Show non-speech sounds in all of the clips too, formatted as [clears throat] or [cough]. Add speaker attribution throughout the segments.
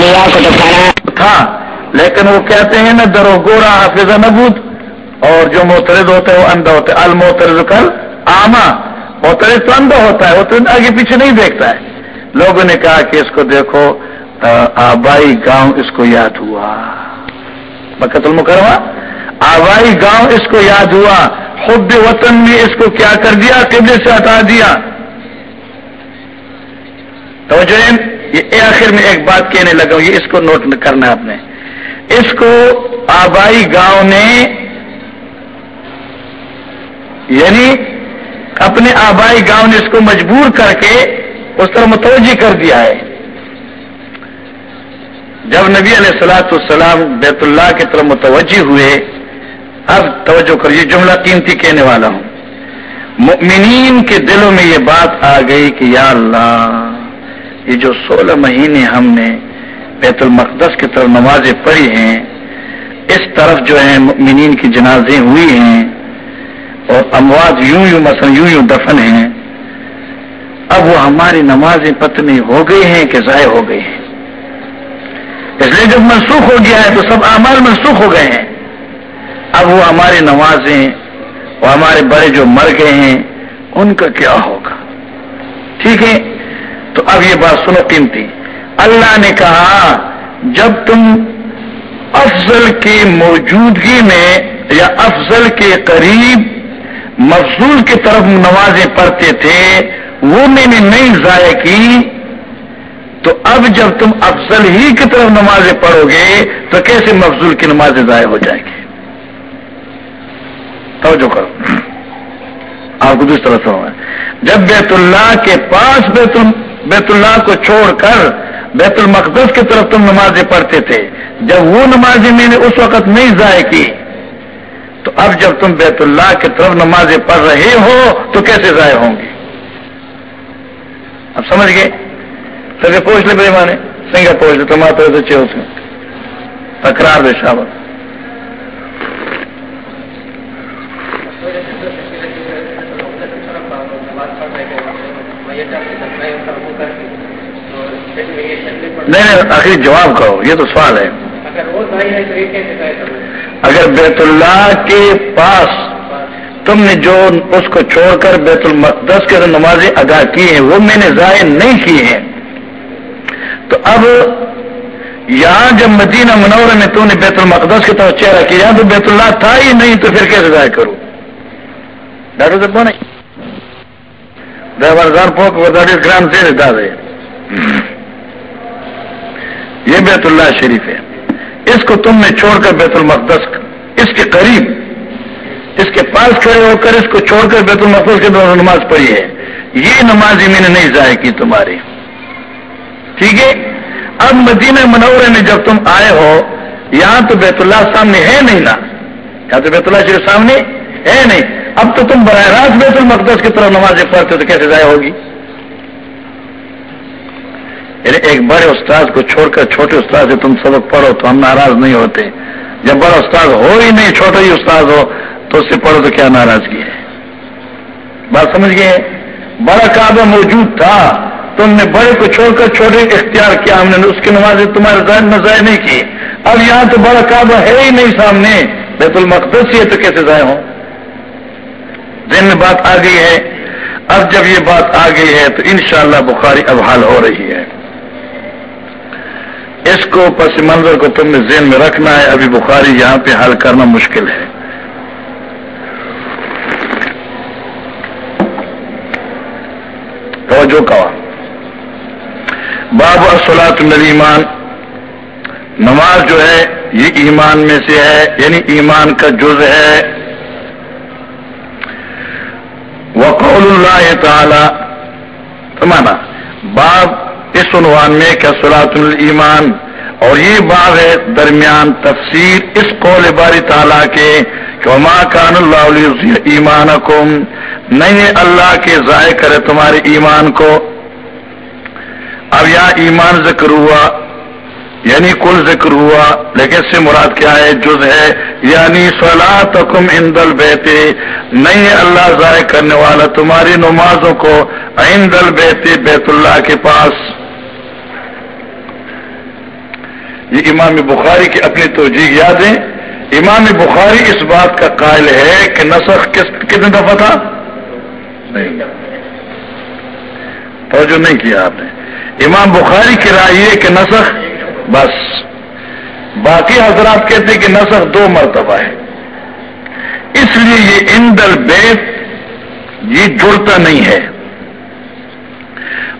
Speaker 1: لیا کتب خانہ
Speaker 2: تھا لیکن وہ کہتے ہیں نا درو گورا حافظ نبود اور جو موترد ہوتا ہے وہ اندھا ہوتا ہے الموترد کل آما موترد تو اندھا ہوتا ہے، وہ تو آگے پیچھے نہیں دیکھتا ہے۔ لوگوں نے کہا کہ اس کو دیکھو آبائی گاؤں اس کو یاد ہوا۔ بکت المکرمہ، آبائی گاؤں اس کو یاد ہوا۔ خود وطن نے اس کو کیا کر دیا؟ قبلے سے ہٹا دیا۔ تو جو یہ آخر میں ایک بات کہنے لگا یہ اس کو نوٹ کرنا ہے آپ نے۔ اس کو آبائی گاؤں نے یعنی اپنے آبائی گاؤں نے اس کو مجبور کر کے اس طرح متوجہ کر دیا ہے۔ جب نبی علیہ السلاۃ السلام بیت اللہ کی طرف متوجہ ہوئے، اب توجہ کر، یہ جملہ قیمتی کہنے والا ہوں۔ مؤمنین کے دلوں میں یہ بات آ گئی کہ یا اللہ یہ جو سولہ مہینے ہم نے بیت المقدس کی طرف نمازیں پڑھی ہیں، اس طرف جو ہے مؤمنین کی جنازیں ہوئی ہیں اور اموات یوں یوں مثلا یوں یوں دفن ہیں۔ اب وہ ہماری نمازیں پتنی ہو گئی ہیں کہ ضائع ہو گئی ہیں۔ اس لیے جب منسوخ ہو گیا ہے تو سب اعمال منسوخ ہو گئے ہیں۔ اب وہ ہماری نمازیں اور ہمارے بڑے جو مر گئے ہیں، ان کا کیا ہوگا؟ ٹھیک ہے؟ تو اب یہ بات سنو قیمتی۔ اللہ نے کہا، جب تم افضل کی موجودگی میں یا افضل کے قریب مفضول کی طرف نمازیں پڑھتے تھے، وہ میں نے نہیں ضائع کی، تو اب جب تم افضل ہی کی طرف نمازیں پڑھو گے تو کیسے مفضول کی نمازیں ضائع ہو جائیں گی؟ توجہ کرو۔ آپ کو دوسری طرح سمجھ جب بیت اللہ کے پاس بیت بیت اللہ کو چھوڑ کر بیت المقدس کی طرف تم نمازیں پڑھتے تھے۔ جب وہ نمازیں میں نے اس وقت نہیں ضائع کی، تو اب جب تم بیت اللہ کی طرف نمازیں پڑھ رہے ہو، تو کیسے ضائع ہوں گے؟ اب سمجھ گئے؟ سر پوچھ لے بھائی مانے سنگا پوچھ لے تمہارے اچھے ہوتے تکرار دے شابت نہیں نہیں آخر جواب کرو یہ تو سوال ہے۔ اگر بیت اللہ کے پاس تم نے جو اس کو چھوڑ کر بیت المقدس کے نمازیں ادا کی ہیں وہ میں نے ضائع نہیں کی ہیں۔ تو اب یہاں جب مدینہ منورہ میں تو نے بیت المقدس کی طرف چہرہ کیا تو بیت اللہ تھا ہی نہیں تو پھر کیسے ضائع کروں؟ ڈاکٹر صاحب نہیں ڈرائیور گرام سے یہ بیت اللہ شریف ہے۔ اس کو تم نے چھوڑ کر بیت المقدس اس کے قریب اس کے پاس کھڑے ہو کر اس کو چھوڑ کر بیت المقدس کے دونوں نماز پڑھی ہے۔ یہ نماز میں نے نہیں ضائع کی تمہاری۔ ٹھیک ہے؟ اب مدینہ منورے میں جب تم آئے ہو، یہاں تو بیت اللہ سامنے ہے نہیں نا؟ یہاں تو بیت اللہ شریف سامنے ہے نہیں۔ اب تو تم براہ راست بیت المقدس کی طرف نمازیں پڑھتے تو کیسے ضائع ہوگی؟ یعنی ایک بڑے استاد کو چھوڑ کر چھوٹے استاد سے تم سبق پڑھو تو ہم ناراض نہیں ہوتے۔ جب بڑا استاد ہو ہی نہیں، چھوٹا ہی استاد ہو تو اس سے پڑھو تو کیا ناراضگی ہے۔ بات سمجھ گئے؟ بڑا کعبہ موجود تھا۔ تم نے بڑے کو چھوڑ کر چھوٹے اختیار کیا۔ ہم نے اس کی نماز تمہارے ذہن میں ضائع نہیں کی۔ اب یہاں تو بڑا کعبہ ہے ہی نہیں سامنے۔ بیت المقدس ہی ہے تو کیسے ضائع ہو دن میں بات آ گئی ہے۔ اب جب یہ بات آ گئی ہے تو انشاءاللہ بخاری اب حل ہو رہی ہے۔ اس کو پس منظر کو تم نے ذہن میں رکھنا ہے۔ ابھی بخاری یہاں پہ حل کرنا مشکل ہے۔ توجہ کا باب اصلاۃ الایمان نماز جو ہے، یہ ایمان میں سے ہے یعنی ایمان کا جز ہے۔ وقول اللہ تعالی۔ سمانا باب اس عنوان میں کیا سلاۃ المان اور یہ باب ہے درمیان تفسیر اس قول باری تعالیٰ کے کہ ماں کان اللہ ایمان نہیں اللہ کے ضائع کرے تمہارے ایمان کو۔ اب یہاں ایمان ذکر ہوا یعنی کل ذکر ہوا، لیکن اس سے مراد کیا ہے؟ جز ہے یعنی سلا تکم اندل بیتے نہیں اللہ ضائع کرنے والا تمہاری نمازوں کو عند بیتے بیت اللہ کے پاس۔ یہ امام بخاری کی اپنی توجہ یادیں امام بخاری اس بات کا قائل ہے کہ نسخ کس کتنے دفعہ تھا؟ نہیں۔ توجہ نہیں کیا آپ نے۔ امام بخاری کی رائے یہ کہ نسخ بس۔ باقی حضرات کہتے کہ نسخ دو مرتبہ ہے۔ اس لیے یہ اندل بیت یہ جڑتا نہیں ہے۔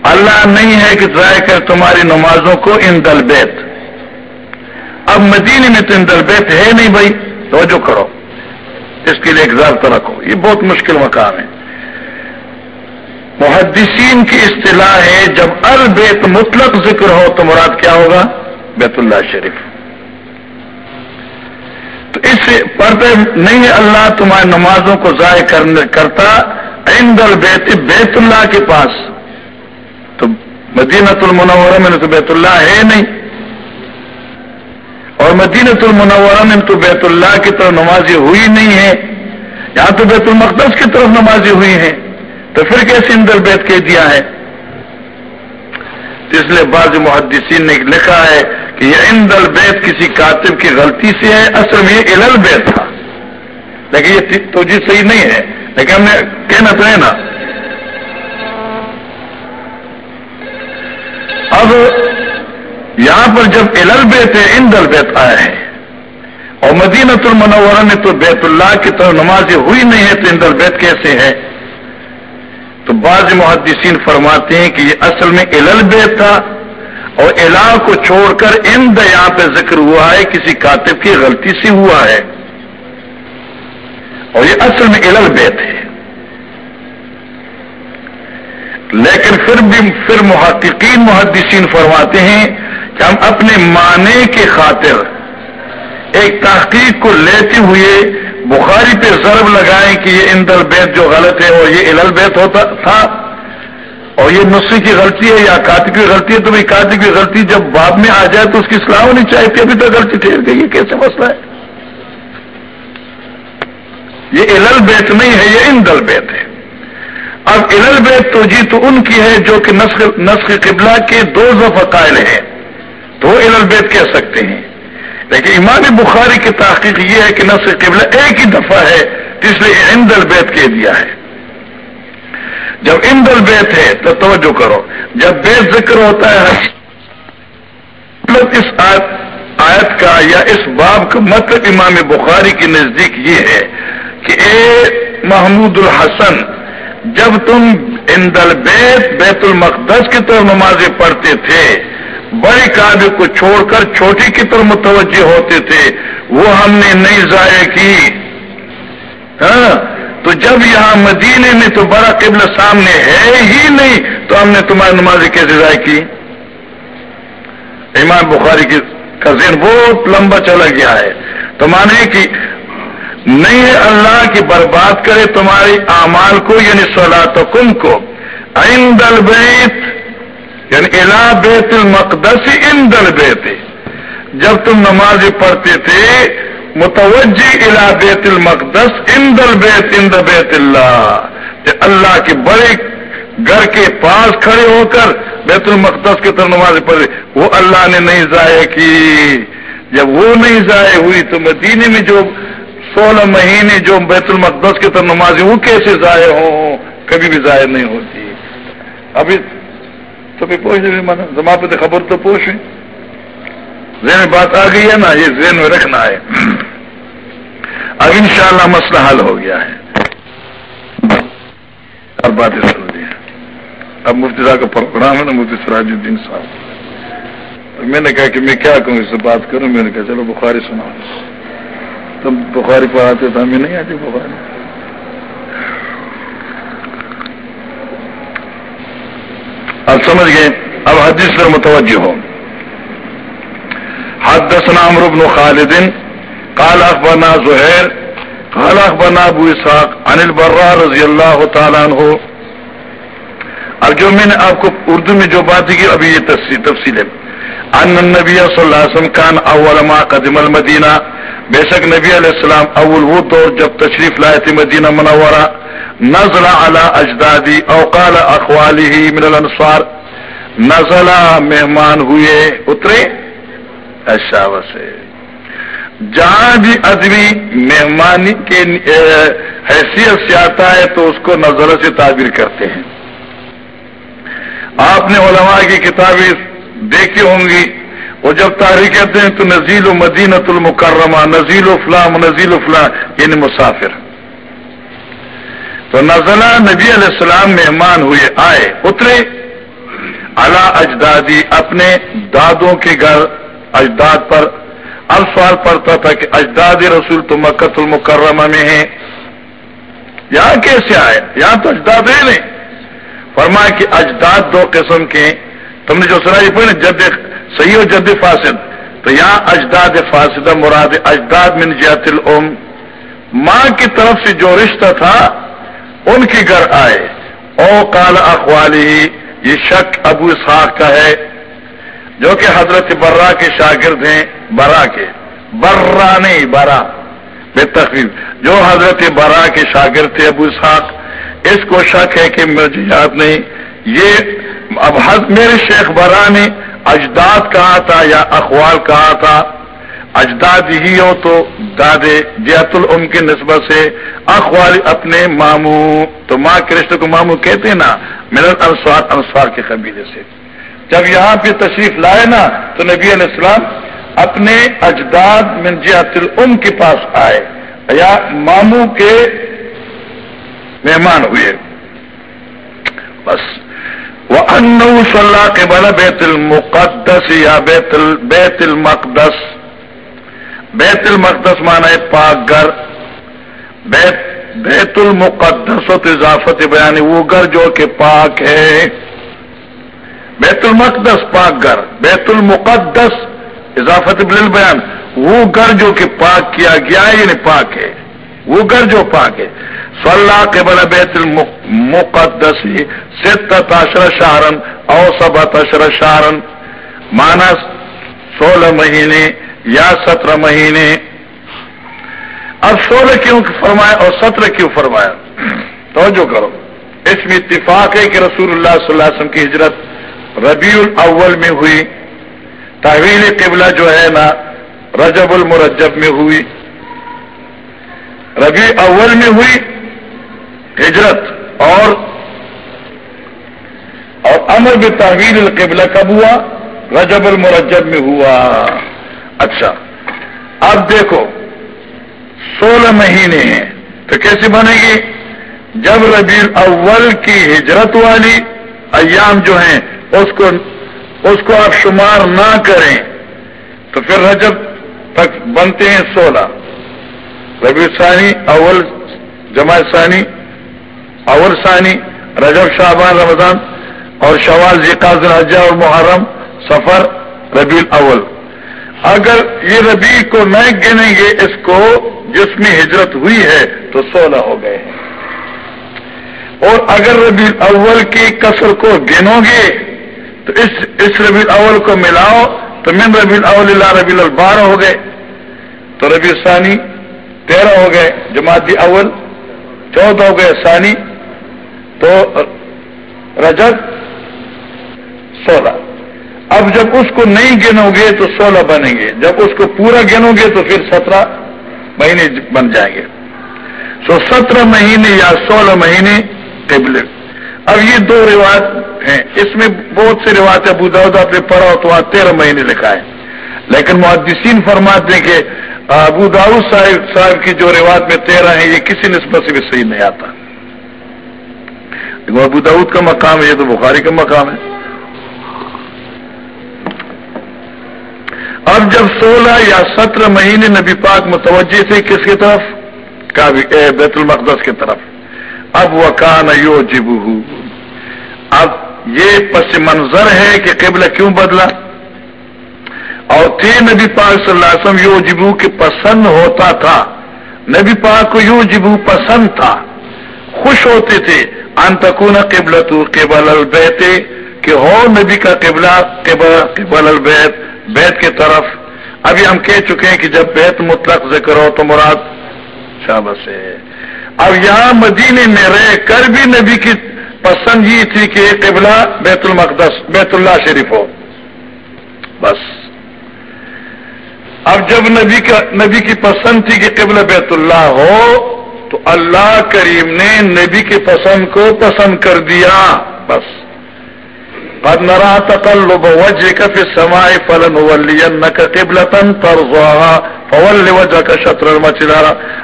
Speaker 2: اللہ نہیں ہے کہ ضائع کر تمہاری نمازوں کو اندل بیت اب مدینے میں تو اندل بیت ہے نہیں بھائی، توجہ کرو۔ اس کے لیے ایک ضابطہ رکھو۔ یہ بہت مشکل مقام ہے۔ محدثین کی اصطلاح ہے، جب البیت مطلق ذکر ہو تو مراد کیا ہوگا؟ بیت اللہ شریف۔ تو اس سے پردے نہیں اللہ تمہاری نمازوں کو ضائع کرتا، عند البیت بیت اللہ کے پاس۔ تو مدینت المنورہ میں تو بیت اللہ ہے نہیں۔ اور مدینت المنورہ میں تو بیت اللہ کی طرف نمازی ہوئی نہیں ہے یہاں تو بیت المقدس کی طرف نمازی ہوئی ہیں۔ تو پھر کیسے اندر بیت کہہ دیا ہے؟ اس لیے بعض محدثین نے لکھا ہے کہ یہ اندل بیت کسی کاتب کی غلطی سے ہے، اصل میں یہ الل بیت تھا۔ لیکن یہ تو جی صحیح نہیں ہے، لیکن ہم نے کہنا تو ہے نا۔ اب یہاں پر جب الل بیت ہے اندل بیت آیا ہے اور مدینت المنورہ میں تو بیت اللہ کی طرف نمازیں ہوئی نہیں ہے تو اندل بیت کیسے ہے تو بعض محدثین فرماتے ہیں کہ یہ اصل میں الل بیت تھا اور الہ کو چھوڑ کر ان یہاں پہ ذکر ہوا ہے، کسی کاتب کی غلطی سے ہوا ہے۔ اور یہ اصل میں الل بیت ہے۔ لیکن پھر بھی پھر محققین، محدثین فرماتے ہیں کہ ہم اپنے معنی کی خاطر ایک تحقیق کو لیتے ہوئے بخاری پہ ضرب لگائیں کہ یہ اندر بیت جو غلط ہے اور یہ الل بیت ہوتا تھا اور یہ نسخے کی غلطی ہے یا کاتب کی غلطی ہے تو بھائی کاتب کی غلطی جب بعد میں آ جائے تو اس کی اصلاح ہونی چاہیے تھی ابھی تک غلطی ٹھہر گئی یہ کیسے مسئلہ ہے؟ یہ الل بیت نہیں ہے، یہ اندل بیت ہے۔ اب الل بیت تو جی تو ان کی ہے جو کہ نسخ قبلہ کے دو ضفع قائل ہیں۔ تو وہ الل بیت کہہ سکتے ہیں۔ لیکن امام بخاری کی تحقیق یہ ہے کہ نسل قبلہ ایک ہی دفعہ ہے اس لیے اند البیت کہہ دیا ہے۔ جب اند البیت ہے تو توجہ کرو۔ جب بیت ذکر ہوتا ہے اس آیت کا یا اس باب کا مطلب امام بخاری کے نزدیک یہ ہے کہ اے محمود الحسن جب تم اند البیت بیت المقدس کی طرف نمازیں پڑھتے تھے، بڑے کابل کو چھوڑ کر چھوٹی کی طرف متوجہ ہوتے تھے، وہ ہم نے نہیں ضائع کی۔ ہاں تو جب یہاں مدینے میں تو بڑا قبل سامنے ہے ہی نہیں، تو ہم نے تمہاری نماز کیسے ضائع کی؟ امام بخاری کی کا ذہن بہت لمبا چلا گیا ہے۔ تو مانے کہ نہیں ہے اللہ کی برباد کرے تمہاری اعمال کو یعنی سولہ تو کم کو۔ عند البیت یعنی الا بیت المقدس ان دل بیت جب تم نماز پڑھتے تھے، متوجہ الا بیت المقدس ان دل بیت ان بیت اللہ۔ کہ اللہ کے بڑے گھر کے پاس کھڑے ہو کر بیت المقدس کی طرف نماز پڑھے وہ اللہ نے نہیں ضائع کی۔ جب وہ نہیں ضائع ہوئی تو مدینے میں جو سولہ مہینے جو بیت المقدس کی طرف نماز وہ کیسے ضائع ہوں؟ کبھی بھی ضائع نہیں ہوتی۔ ابھی تو پھر پوچھ نہیں مانا زما پہ خبر تو پوچھ ذہن بات آ گئی ہے نا، یہ ذہن میں رکھنا ہے۔ اب انشاءاللہ مسئلہ حل ہو گیا ہے۔ اب باتیں سن اب مفتی صاحب کا پروگرام ہے نا، مفتی سراج الدین صاحب۔ میں نے کہا کہ میں کیا کہوں، اس سے بات کروں، میں نے کہا چلو بخاری سنا تم بخاری پڑھاتے تو ہمیں نہیں آتی بخاری۔ اب سمجھ گئے؟ اب حدیث پر متوجہ ہو۔ حدثنا عمرو بن خالد، قال اخبرنا زہیر، قال اخبرنا ابو اسحاق عن البراء رضی اللہ تعالیٰ عنہ۔ اب جو میں نے آپ کو اردو میں جو بات کی، ابھی یہ تفصیل ہے ان النبی صلی اللہ علیہ وسلم کان اول ما قدم المدینہ۔ بے شک نبی علیہ السلام اول وہ دور جب تشریف لائے تھے مدینہ منورہ۔ نزل على اجدادی اوقال اخوالی من الانصار۔ نزلہ مہمان ہوئے۔ اترے۔ ایسا وسے۔ جہاں بھی ادبی مہمانی کے حیثیت سے آتا ہے تو اس کو نظر سے تعبیر کرتے ہیں۔ آپ نے علماء کی کتابیں دیکھی ہوں گی۔ وہ جب تاریخ کہتے ہیں تو نزیل و مدینت المکرمہ، نزیل و فلام نزیل و فلام یعنی مسافر۔ تو نزلہ نبی علیہ السلام مہمان ہوئے، آئے، اترے۔ اللہ اجدادی اپنے دادوں کے گھر، اجداد پر اب سوال پڑتا تھا کہ اجداد رسول تو مکت المکرمہ میں ہیں۔ یہاں کیسے آئے؟ یہاں تو اجداد ہے نہیں فرمایا کہ اجداد دو قسم کے تم نے جو سنا یہ پڑھے جد صحیح و جد فاسد۔ تو یہاں اجداد فاسد مراد اجداد من جیت الام۔ ماں کی طرف سے جو رشتہ تھا، ان کے گھر آئے۔ او کال اخوالی یہ شک ابو اسحاق کا ہے، جو کہ حضرت برا کے شاگرد ہیں، برا کے۔ برا نہیں، برا۔ بے تقریب جو حضرت برا کے شاگرد تھے ابو اسحاق، اس کو شک ہے کہ مجھے یاد نہیں۔ یہ اب میرے شیخ برا نے اجداد کہا تھا یا اخوال کہا تھا؟ اجداد ہی ہو تو دادے جیت العم کی نسبت سے اخوال اپنے ماموں، تو ماں کے رشتے کو ماموں کہتے ہیں نا میرا انسوار انسوار کے قبیلے سے۔ جب یہاں پہ تشریف لائے نا، تو نبی علیہ السلام اپنے اجداد من جیت العم کے پاس آئے۔ یا ماموں کے مہمان ہوئے۔ بس۔ وہ ان صلی اللہ کے بلا بیت المقدس یا بیت بیت المقدس. بیت المقدس مانا ہے پاک گھر. بیت بیت المقدس و اضافت بیان وہ گھر جو کہ پاک ہے. بیت المقدس پاک گھر. بیت المقدس اضافت بل بیان. وہ گھر جو کہ پاک کیا گیا ہے یعنی پاک ہے. وہ گھر جو پاک ہے۔ صلاح کے بلا بیت المقدس ست اشر شہرن او سبت اشر شہرن۔ مانا سولہ مہینے یا سترہ مہینے۔ اب سولہ کیوں فرمایا اور سترہ کیوں فرمایا؟ توجہ کرو۔ اس میں اتفاق ہے کہ رسول اللہ صلی اللہ علیہ وسلم کی ہجرت ربیع الاول میں ہوئی۔ تحویل قبلہ جو ہے نا، رجب المرجب میں ہوئی۔ ربیع اول میں ہوئی ہجرت اور اور امر بھی تحویل القبلہ کب ہوا؟ رجب المرجب میں ہوا۔ اچھا اب دیکھو، سولہ مہینے ہیں، تو کیسے بنے گی؟ جب ربیع اول کی ہجرت والی ایام جو ہیں، اس کو اس کو آپ شمار نہ کریں، تو پھر رجب تک بنتے ہیں سولہ۔ ربیع ثانی اول جماع ثانی اول ثانی، رجب، شعبان، رمضان اور شوال ذکاز الحجہ اور محرم سفر ربیع اول اگر یہ ربیع کو نہیں گنیں گے، اس کو جس میں ہجرت ہوئی ہے، تو سولہ ہو گئے ہیں۔ اور اگر ربیع اول کی کسر کو گنو گے، تو اس اس ربیع اول کو ملاؤ، تو من ربیع اول اللہ ربیع بارہ ہو گئے۔ تو ربیع ثانی تیرہ ہو گئے جماعتی اول، چودہ ہو گئے، ثانی، تو رجب سولہ۔ اب جب اس کو نہیں گنو گے تو سولہ بنیں گے، جب اس کو پورا گنو گے تو پھر سترہ مہینے بن جائیں گے۔ سو سترہ مہینے یا سولہ مہینے قبل۔ اب یہ دو روایت ہیں، اس میں بہت سے روایت ابو داود آپ نے پڑھا تو وہاں تیرہ مہینے لکھا ہے۔ لیکن محدثین فرماتے ہیں کہ ابو داؤد صاحب صاحب کی جو روایت میں تیرہ ہیں، یہ کسی نسبت سے بھی صحیح نہیں آتا۔ دیکھو ابو داود کا مقام ہے، یہ تو بخاری کا مقام ہے۔ اب جب سولہ یا سترہ مہینے نبی پاک متوجہ تھے کس کی طرف؟ بیت المقدس کی طرف۔ اب وہ کان یو اب یہ پس منظر ہے کہ قبلہ کیوں بدلا؟ اور تھے نبی پاک صلی اللہ علیہ وسلم یو جبو کے پسند ہوتا تھا۔ نبی پاک کو یو جبو پسند تھا۔ خوش ہوتے تھے۔ انتقون قبل تو قبل البیتے کہ ہو نبی کا قبلہ قبل البیت، بیت کی طرف۔ ابھی ہم کہہ چکے ہیں کہ جب بیت مطلق ذکر ہو تو مراد شابس ہے۔ اب یہاں مدینے میں رہ کر بھی نبی کی پسند یہ تھی کہ قبلہ بیت المقدس، بیت اللہ شریف ہو۔ بس۔ اب جب نبی کا نبی کی پسند تھی کہ قبل بیت اللہ ہو، تو اللہ کریم نے نبی کی پسند کو پسند کر دیا۔ بس۔ قد نرا تقلب وجهك في السماء فلنولينك قبلة ترضاها، فول وجهك شطر المسجد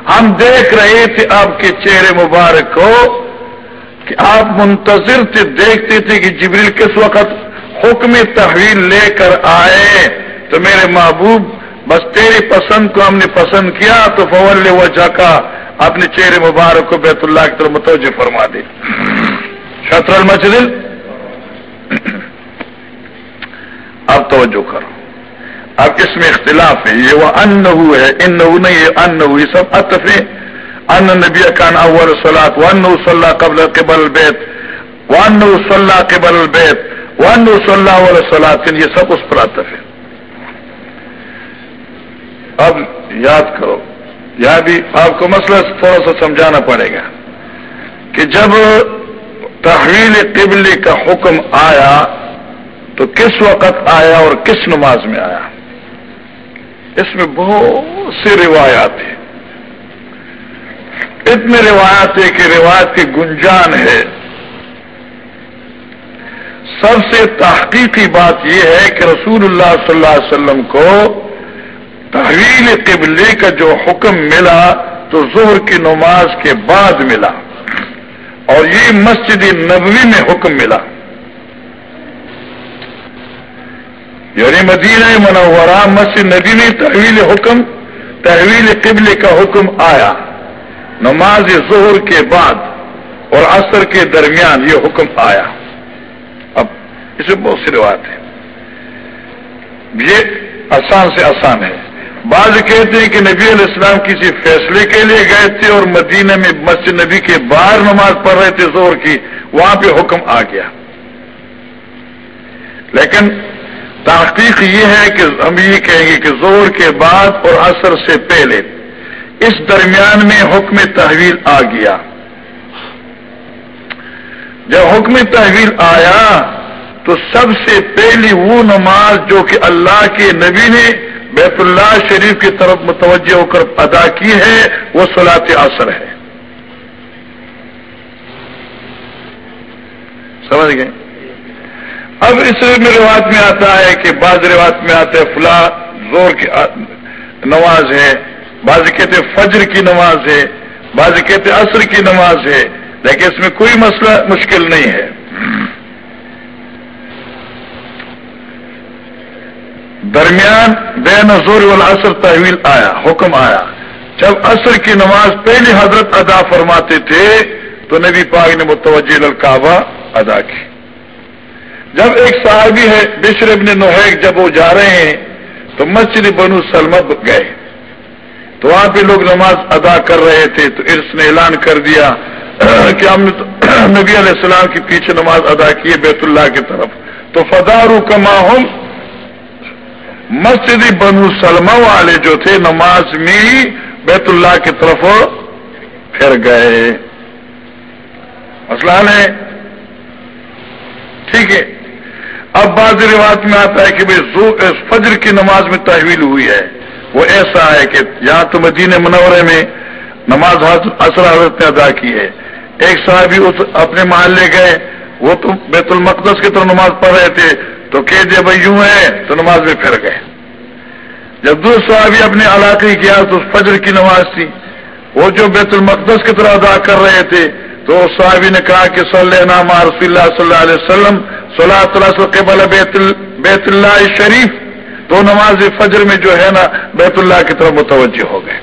Speaker 2: ہم دیکھ رہے تھے آپ کے چہرے مبارک کو کہ آپ منتظر تھے، دیکھتے تھے کہ جبریل کس وقت حکم تحویل لے کر آئے۔ تو میرے محبوب بس تیری پسند کو ہم نے پسند کیا تو فول وجہ کا اپنے چہرے مبارک کو بیت اللہ کی طرف متوجہ فرما دی شطر المسجد۔ اب توجہ کرو۔ اب اس میں اختلاف ہے۔ یہ وہ ان ہے ان نہیں یہ ان یہ سب اطف ہے۔ ان نبی کان اول سلاد ون صلاح قبل قبل بیت ون صلاح قبل بیت ون صلاح سلاد یہ سب اس پر اطف ہے۔ اب یاد کرو یا بھی آپ کو مسئلہ تھوڑا سا سمجھانا پڑے گا کہ جب تحویل قبل کا حکم آیا تو کس وقت آیا اور کس نماز میں آیا؟ اس میں بہت سی روایات ہیں۔ اتنے روایات ہے کہ روایت کی گنجان ہے۔ سب سے تحقیقی بات یہ ہے کہ رسول اللہ صلی اللہ علیہ وسلم کو تحویل قبلے کا جو حکم ملا تو ظہر کی نماز کے بعد ملا۔ اور یہ مسجد نبوی میں حکم ملا۔ یعنی مدینہ منورہ مسجد نبی میں تحویل حکم، تحویل قبل کا حکم آیا۔ نماز ظہر کے بعد اور عصر کے درمیان یہ حکم آیا۔ اب اسے بہت سی روایت ہے یہ آسان سے آسان ہے۔ بعض کہتے ہیں کہ نبی علیہ السلام کسی فیصلے کے لیے گئے تھے اور مدینہ میں مسجد نبی کے باہر نماز پڑھ رہے تھے زور کی، وہاں پہ حکم آ گیا۔ لیکن تحقیق یہ ہے کہ ہم یہ کہیں گے کہ زور کے بعد اور اثر سے پہلے اس درمیان میں حکم تحویل آ گیا۔ جب حکم تحویل آیا تو سب سے پہلی وہ نماز جو کہ اللہ کے نبی نے بیت اللہ شریف کی طرف متوجہ ہو کر ادا کی ہے، وہ سلاط اثر ہے۔ سمجھ گئے؟ اب اس میں روایت میں آتا ہے کہ بعض روایت میں آتا ہے، فلاں زور کی نماز ہے، بعض کہتے فجر کی نماز ہے، بعض کہتے عصر کی نماز ہے، لیکن اس میں کوئی مسئلہ مشکل نہیں ہے۔ درمیان بے نظور والعصر تحویل آیا، حکم آیا۔ جب عصر کی نماز پہلی حضرت ادا فرماتے تھے، تو نبی پاک نے متوجہ الکعبہ ادا کی۔ جب ایک صحابی ہے، بشر ابن نوحیک جب وہ جا رہے ہیں، تو مسجد بنو سلمت گئے۔ تو وہاں پہ لوگ نماز ادا کر رہے تھے، تو اس نے اعلان کر دیا کہ ہم نبی علیہ السلام کی پیچھے نماز ادا کی ہے بیت اللہ کی طرف۔ تو فدارو کما ہوں مسجد بنو سلمہ والے جو تھے نماز میں بیت اللہ کی طرف پھر گئے۔ مسئلہ ہے۔ ٹھیک ہے۔ اب بعض روایت میں آتا ہے کہ فجر کی نماز میں تحویل ہوئی ہے۔ وہ ایسا ہے کہ یہاں تو مدین منورے میں نماز اثر حضرت نے ادا کی ہے۔ ایک صاحب اپنے محلے گئے۔ وہ تو بیت المقدس کی طرف نماز پڑھ رہے تھے۔ تو کہہ دیا بھائی یوں ہے تو نماز میں پھر گئے۔ جب دوسرا ابھی اپنے علاقے کیا تو فجر کی نماز تھی۔ وہ جو بیت المقدس کی طرح ادا کر رہے تھے تو صحابی نے کہا کہ صلی نام رسول اللہ صلی اللہ علیہ وسلم صلاح اللہ قبل بیت اللہ شریف، تو نماز فجر میں جو ہے نا بیت اللہ کی طرف متوجہ ہو گئے۔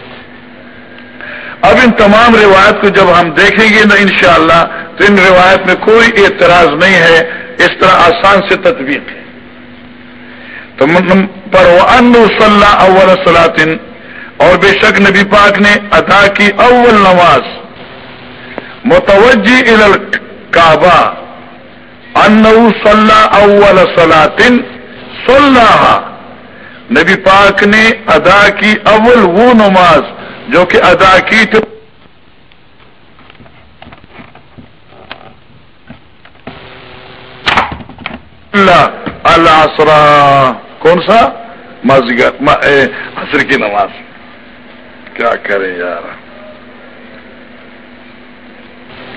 Speaker 2: اب ان تمام روایت کو جب ہم دیکھیں گے نا انشاءاللہ، تو ان روایت میں کوئی اعتراض نہیں ہے، اس طرح آسان سے تطبیق ہے۔ تو پر ان صلاح اول صلاطن اور بے شک نبی پاک نے ادا کی اول نماز۔ متوجہ کعبہ ان صلاح اول صلاطن صلاح نبی پاک نے ادا کی اول وہ نماز۔ جو کہ ادا کی تو اللہ الاسرا کون سا؟ مسجد حسر کی نماز۔ کیا کریں یار؟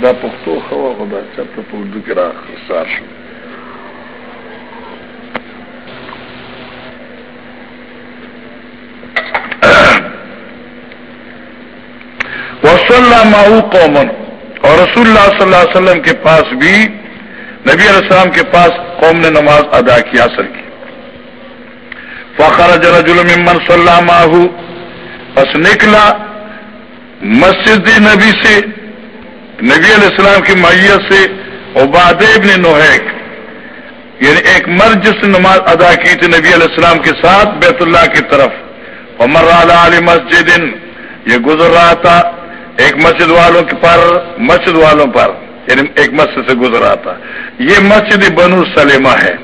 Speaker 2: دا پختو خوا خدا چپ اردو کی راہ سار شو۔ وصلی ماؤ قومن اور رسول اللہ صلی اللہ علیہ وسلم کے پاس بھی، نبی علیہ السلام کے پاس قوم نے نماز ادا کی اثر کی۔ فخر رجل ممن صلی اللہ ماہو بس نکلا مسجد نبی سے، نبی علیہ السلام کی میت سے عباد ابن نوحیک۔ یعنی ایک مرد جس نے نماز ادا کی تھی نبی علیہ السلام کے ساتھ بیت اللہ کی طرف۔ عمر علی مسجد یہ گزر رہا تھا ایک مسجد والوں کے پر، مسجد والوں پر یعنی ایک مسجد سے گزر رہا تھا۔ یہ مسجد بنو سلیمہ ہے۔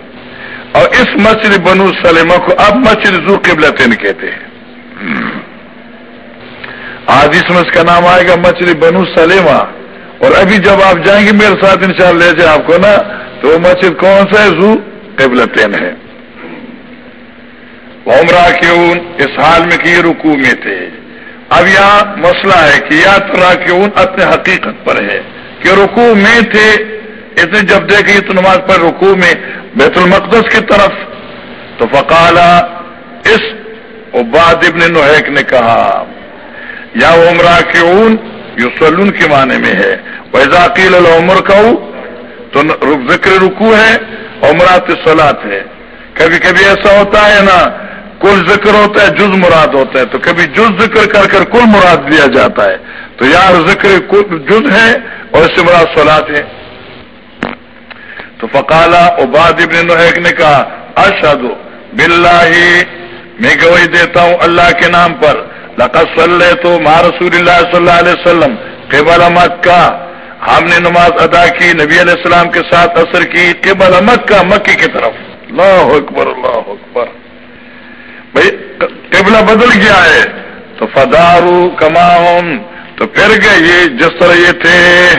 Speaker 2: اور اس مسجد بنو سلیمہ کو اب مسجد زو قبلتین کہتے ہیں۔ آج اس میں اس کا نام آئے گا مسجد بنو سلیمہ۔ اور ابھی جب آپ جائیں گے میرے ساتھ، انشاءاللہ لے جائیں آپ کو نا، تو وہ مسجد کون سا ہے؟ زو قبلتین ہے۔ عمرہ کیوں اس حال میں کہ یہ رکو میں تھے۔ اب یہاں مسئلہ ہے کہ یا تو راکیون اپنے حقیقت پر ہے کہ رکو میں تھے، اتنے جب دیکھے تو نماز پر رکو میں بیت المقدس کی طرف۔ تو فقالا اس عباد ابن نوحیک نے کہا، یا وہ عمرہ کے اون یو سلون کے معنی میں ہے۔ وہ ذاکیل العمر کہ تو ذکر رکو ہے عمرات سلاد ہے۔ کبھی کبھی ایسا ہوتا ہے نا کل ذکر ہوتا ہے، جز مراد ہوتا ہے۔ تو کبھی جز ذکر کر کر کل مراد دیا جاتا ہے۔ تو یار ذکر جز ہے اور اس سے مراد سولاد ہے تو فقالا عباد ابن نحیک نے کہا اشد بلّہ میں گوئی دیتا ہوں اللہ کے نام پر۔ لقد صلی تو ماں رسول اللہ صلی اللہ علیہ وسلم، قبل مکہ۔ ہم نے نماز ادا کی، نبی علیہ السلام کے ساتھ اثر کی، قبل مکہ، مکی کی طرف۔ اللہ اکبر اللہ اکبر۔ بھائی، قبلہ بدل گیا ہے۔ تو فدارو کماؤن تو پھر گئے یہ جس طرح یہ تھے۔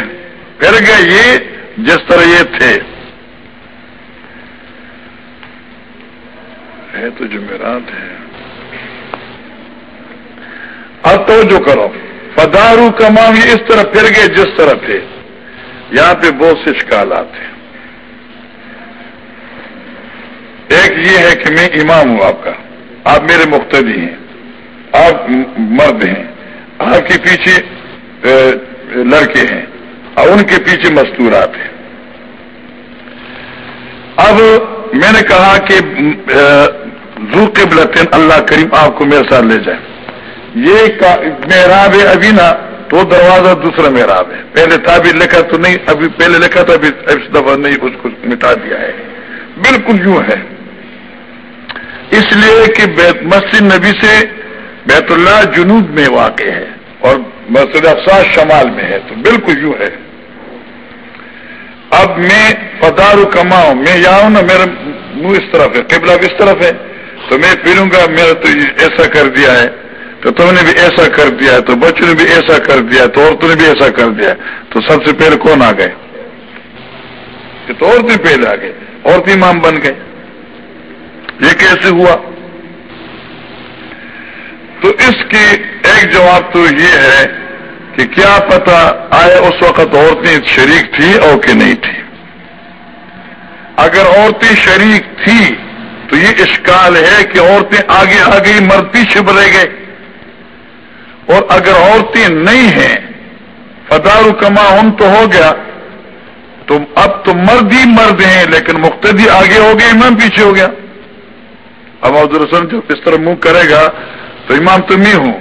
Speaker 2: پھر گئے یہ جس طرح یہ تھے۔ ہے تو جمعرات ہے اب تو جو کرو۔ فدارو کماؤ یہ اس طرح پھر گئے جس طرح تھے۔ یہاں پہ بہت سے شکالات ہیں۔ ایک یہ ہے کہ میں امام ہوں آپ کا۔ آپ میرے مختدی ہیں، آپ مرد ہیں آپ کے پیچھے لڑکے ہیں، اور ان کے پیچھے مستورات ہیں۔ اب میں نے کہا کہ زو کے اللہ کریم آپ کو میرے ساتھ لے جائے۔ یہ محراب ہے ابھی نا، تو دروازہ دوسرا محراب ہے۔ پہلے تھا بھی لکھا تو نہیں، ابھی پہلے لکھا تو ابھی اس دفعہ نہیں اس کو مٹا دیا ہے۔ بالکل یوں ہے۔ اس لیے کہ مسجد نبی سے بیت اللہ جنوب میں واقع ہے اور مسجد افساس شمال میں ہے، تو بالکل یوں ہے۔ اب میں فدار کماؤں میں یہاں نا، میرا منہ اس طرف ہے، قبلہ اس طرف ہے۔ تو میں پھروں گا، میرا تو ایسا کر دیا ہے۔ تو تم نے بھی ایسا کر دیا ہے، تو بچوں نے بھی ایسا کر دیا تو عورتوں نے بھی ایسا کر دیا تو سب سے پہلے کون آ گئے؟ تو عورتیں پہلے آ گئے، عورت امام بن گئے۔ یہ کیسے ہوا؟ تو اس کی ایک جواب تو یہ ہے کہ کیا پتا آئے اس وقت عورتیں شریک تھی اور کہ نہیں تھی۔ اگر عورتیں شریک تھی تو یہ اشکال ہے کہ عورتیں آگے آ گئی مرد پیچھے بڑھے گئے۔ اور اگر عورتیں نہیں ہیں فدار کما ہم تو ہو گیا۔ تو اب تو مرد ہی مرد ہیں، لیکن مختدی آگے ہو گئے، امام پیچھے ہو گیا۔ اب عبد الرسن جو اس طرح منہ کرے گا، تو امام تم ہی ہوں۔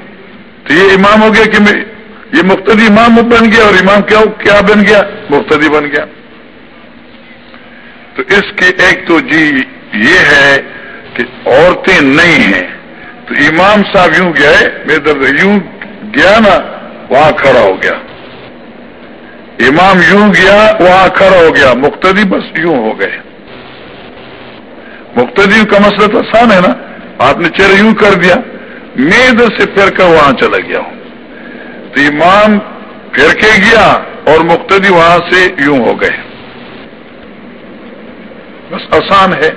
Speaker 2: تو یہ امام ہو گیا کہ میں یہ مختلف امام بن گیا اور امام کیا کیا بن گیا؟ مختلف بن گیا۔ تو اس کے ایک تو جی یہ ہے کہ عورتیں نہیں ہیں۔ تو امام صاحب یوں گئے میرے درد یوں گیا نا، وہاں کھڑا ہو گیا۔ امام یوں گیا، وہاں کھڑا ہو گیا۔ مختلف بس یوں ہو گئے۔ مقتدی کا مسئلہ تو آسان ہے نا؟ آپ نے چہرے یوں کر دیا میں ادھر سے پھر کر وہاں چلا گیا ہوں۔ تو امام پھر کے گیا اور مقتدی وہاں سے یوں ہو گئے۔ بس آسان ہے۔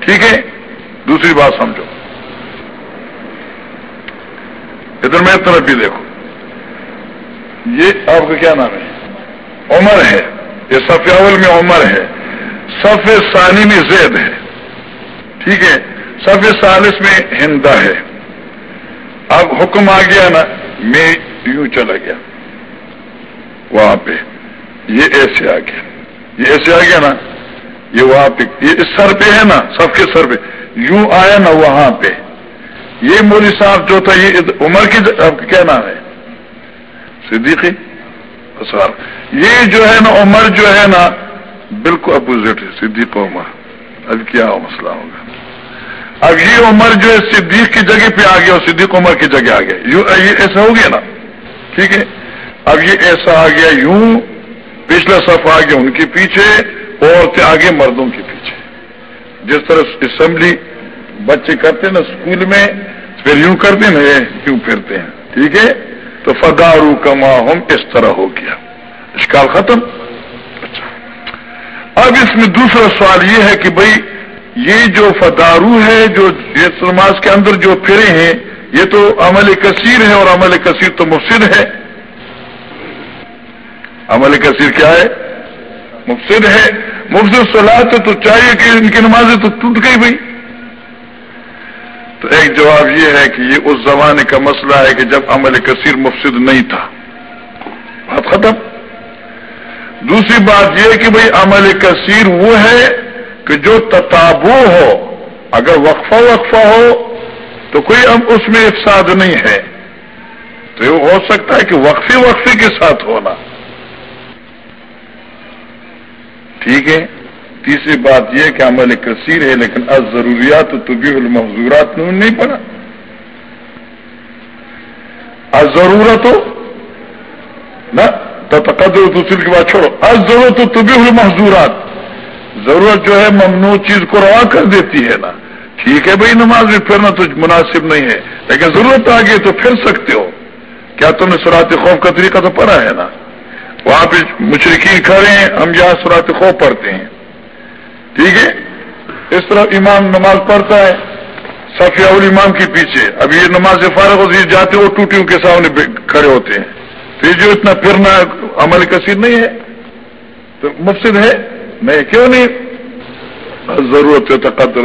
Speaker 2: ٹھیک ہے؟ دوسری بات سمجھو۔ ادھر میں طرف بھی دیکھو۔ یہ آپ کا کیا نام ہے؟ عمر ہے۔ یہ سفیاول میں عمر ہے۔ صف ثانی میں زید ہے۔ ٹھیک ہے، صف سالس میں ہندا ہے۔ اب حکم آ گیا نا، میں یوں چلا گیا۔ وہاں پہ، یہ ایسے آ گیا۔ یہ ایسے آ گیا نا، یہ وہاں پہ، یہ اس سر پہ ہے نا سب کے سر پہ۔ یوں آیا نا وہاں پہ۔ یہ مولی صاحب جو تھا، یہ عمر کی کیا نام ہے؟ صدیقی؟ سر یہ جو ہے نا، عمر جو ہے نا، بالکل اپوزٹ ہے صدیق عمر۔ اب کیا مسئلہ ہوگا؟ اب یہ عمر جو ہے صدیق کی جگہ پہ آ گیا اور صدیق عمر کی جگہ آ گیا یہ ایسا ہو گیا نا؟ ٹھیک ہے؟ اب یہ ایسا آ گیا یوں پچھلا صف آ گیا ان کے پیچھے عورتیں آگے مردوں کے پیچھے۔ جس طرح اسمبلی بچے کرتے نا اسکول میں، پھر یوں کرتے نا کیوں پھرتے ہیں؟ ٹھیک ہے؟ تو فدارو کما ہم اس طرح ہو گیا۔ اشکال ختم؟ اچھا۔ اب اس میں دوسرا سوال یہ ہے کہ بھائی یہ جو فدارو ہے، جو نماز کے اندر جو پھرے ہیں، یہ تو عمل کثیر ہے اور عمل کثیر تو مفسد ہے۔ عمل کثیر کیا ہے؟ مفسد ہے۔ مفسد سلاد تو چاہیے کہ ان کی نمازیں تو ٹوٹ گئی بھائی تو ایک جواب یہ ہے کہ یہ اس زمانے کا مسئلہ ہے کہ جب عمل کثیر مفسد نہیں تھا، بات ختم۔ دوسری بات یہ کہ بھائی عمل کثیر وہ ہے کہ جو تتابو ہو، اگر وقفہ وقفہ ہو، تو کوئی اب اس میں افساد نہیں ہے۔ تو یہ ہو سکتا ہے کہ وقفے وقفے کے ساتھ ہونا۔ ٹھیک ہے؟ تیسری بات یہ کہ عمل کثیر ہے، لیکن از ضروریات تو المحضورات نے نہیں پڑا۔ از ضرورت ہو نہ تقدر دوسری کے بعد چھوڑو۔ از ضرورت تو المحضورات ضرورت جو ہے ممنوع چیز کو روا کر دیتی ہے نا۔ ٹھیک ہے بھائی، نماز میں پھرنا تو مناسب نہیں ہے، لیکن ضرورت آ گئی تو پھر سکتے ہو۔ کیا تم نے سرات خوف کا طریقہ تو پڑھا ہے نا؟ وہاں پہ مشرقین کھڑے ہیں، ہم یہاں سرات خوف پڑھتے ہیں۔ ٹھیک ہے؟ اس طرح امام نماز پڑھتا ہے صفیہ امام کے پیچھے۔ اب یہ نماز فارغ ہوتی جاتے وہ ٹوٹیوں کے سامنے کھڑے ہوتے ہیں۔ تو یہ جو اتنا پھرنا عمل کثیر نہیں ہے۔ تو مفسد ہے نہیں کیوں نہیں؟ ضرورت تقدر۔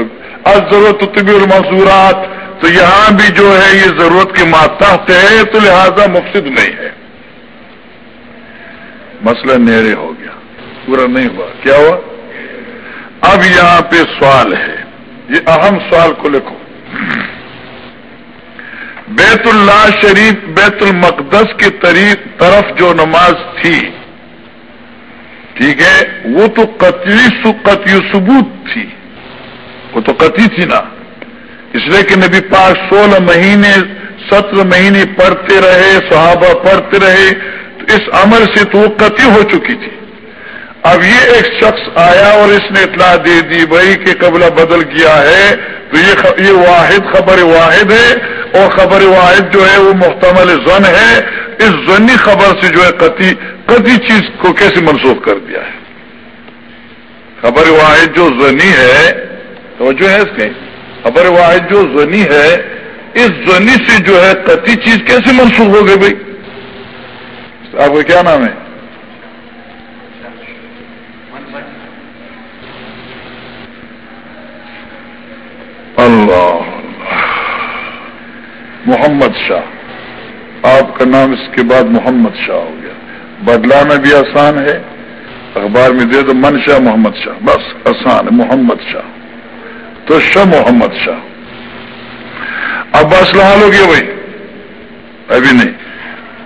Speaker 2: از ضرورت طبی المحصورات تو یہاں بھی جو ہے یہ ضرورت کے ماتحت ہے، تو لہذا مفسد نہیں ہے۔ مسئلہ نیرے ہو گیا۔ پورا نہیں ہوا۔ کیا ہوا؟ اب یہاں پہ سوال ہے۔ یہ اہم سوال کو لکھو۔ بیت اللہ شریف، بیت المقدس کی طرف جو نماز تھی ٹھیک ہے، وہ تو قطعی قطعی ثبوت تھی۔ وہ تو قطعی تھی نا۔ اس لیے کہ نبی پاک سولہ مہینے، سترہ مہینے پڑھتے رہے، صحابہ پڑھتے رہے۔ تو اس عمل سے تو قطعی ہو چکی تھی۔ اب یہ ایک شخص آیا اور اس نے اطلاع دے دی بھائی کہ قبلہ بدل کیا ہے۔ تو یہ یہ واحد خبر واحد ہے اور خبر واحد جو ہے وہ محتمل زن ہے۔ اس زنی خبر سے جو ہے قطعی قطعی چیز کو کیسے منسوخ کر دیا ہے؟ خبر واحد جو زنی ہے، توجہ ہے اس کے خبر واحد جو زنی ہے، اس زنی سے جو ہے قطعی چیز کیسے منسوخ ہو گئی بھائی؟ آپ کا کیا نام ہے؟ اللہ، محمد شاہ۔ آپ کا نام اس کے بعد محمد شاہ ہو گیا۔ بدلانا بھی آسان ہے، اخبار میں دے دو من شاہ محمد شاہ، بس آسان ہے، محمد شاہ۔ تو شاہ محمد شاہ۔ اب بس لحال ہو گیا بھائی ابھی نہیں۔